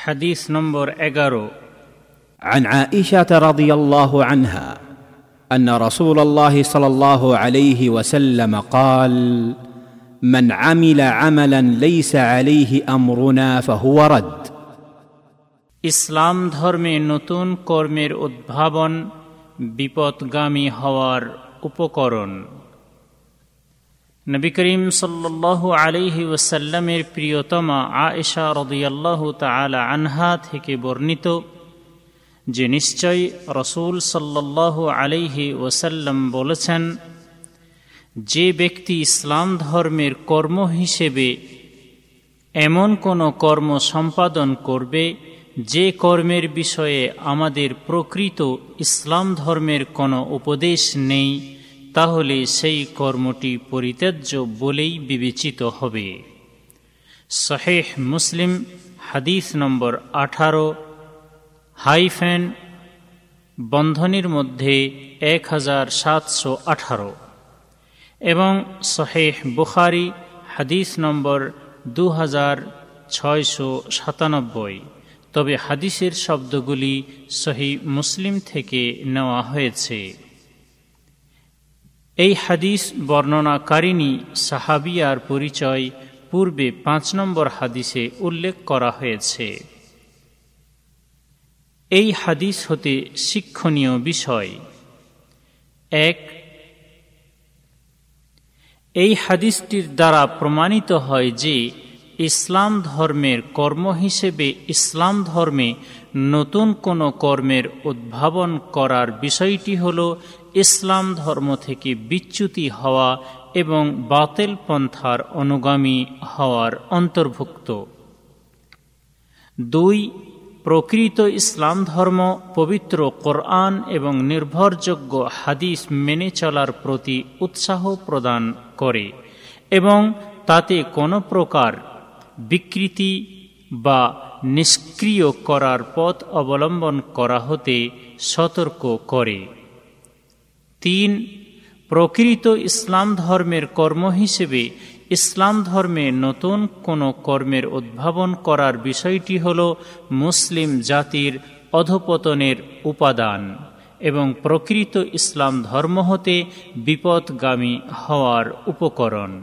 حديث نمبر এগারো عن عائشه رضي الله عنها ان رسول الله صلى الله عليه وسلم قال من عمل عملا ليس عليه امرنا فهو رد ইসলাম ধর্মে নতুন কর্মের উদ্ভাবন বিপদগামী হওয়ার উপকরণ নবী করিম সাল্লাহ আলিহি ওসাল্লামের প্রিয়তমা আয়েশা রদিয়াল্লাহ তালা আনহা থেকে বর্ণিত, যে নিশ্চয় রসুল সাল্লাহ আলিহি ওসাল্লাম বলেছেন, যে ব্যক্তি ইসলাম ধর্মের কর্ম হিসেবে এমন কোনো কর্ম সম্পাদন করবে, যে কর্মের বিষয়ে আমাদের প্রকৃত ইসলাম ধর্মের কোনো উপদেশ নেই তাহলে সেই কর্মটি পরিত্যাজ্য বলেই বিবেচিত হবে। শহেহ মুসলিম, হাদিস নম্বর আঠারো, হাইফেন, বন্ধনীর মধ্যে এক হাজার সাতশো আঠারো এবং শহেহ বুখারি, হাদিস নম্বর দু হাজার ছয়শো সাতানব্বই। তবে হাদিসের শব্দগুলি সহি মুসলিম থেকে নেওয়া হয়েছে। এই হাদিস বর্ণনাকারিণী সাহাবিয়ার পরিচয় পূর্বে পাঁচ নম্বর হাদিসে উল্লেখ করা হয়েছে। এই হাদিস হতে শিক্ষণীয় বিষয়। এক, এই হাদিসটির দ্বারা প্রমাণিত হয় যে ইসলাম ধর্মের কর্ম হিসেবে ইসলাম ধর্মে নতুন কোনো কর্মের উদ্ভাবন করার বিষয়টি হল ইসলাম ধর্ম থেকে বিচ্যুতি হওয়া এবং বাতেল পন্থার অনুগামী হওয়ার অন্তর্ভুক্ত। দুই, প্রকৃত ইসলাম ধর্ম পবিত্র কোরআন এবং নির্ভরযোগ্য হাদিস মেনে চলার প্রতি উৎসাহ প্রদান করে এবং তাতে কোনো প্রকার বিকৃতি বা নিষ্ক্রিয় করার পথ অবলম্বন করা হতে সতর্ক করে। তিন, প্রকৃত ইসলাম ধর্মের কর্ম হিসেবে ইসলাম ধর্মে নতুন কোনো কর্মের উদ্ভাবন করার বিষয়টি হল মুসলিম জাতির অধপতনের উপাদান এবং প্রকৃত ইসলাম ধর্ম হতে বিপদগামী হওয়ার উপকরণ।